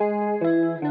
Música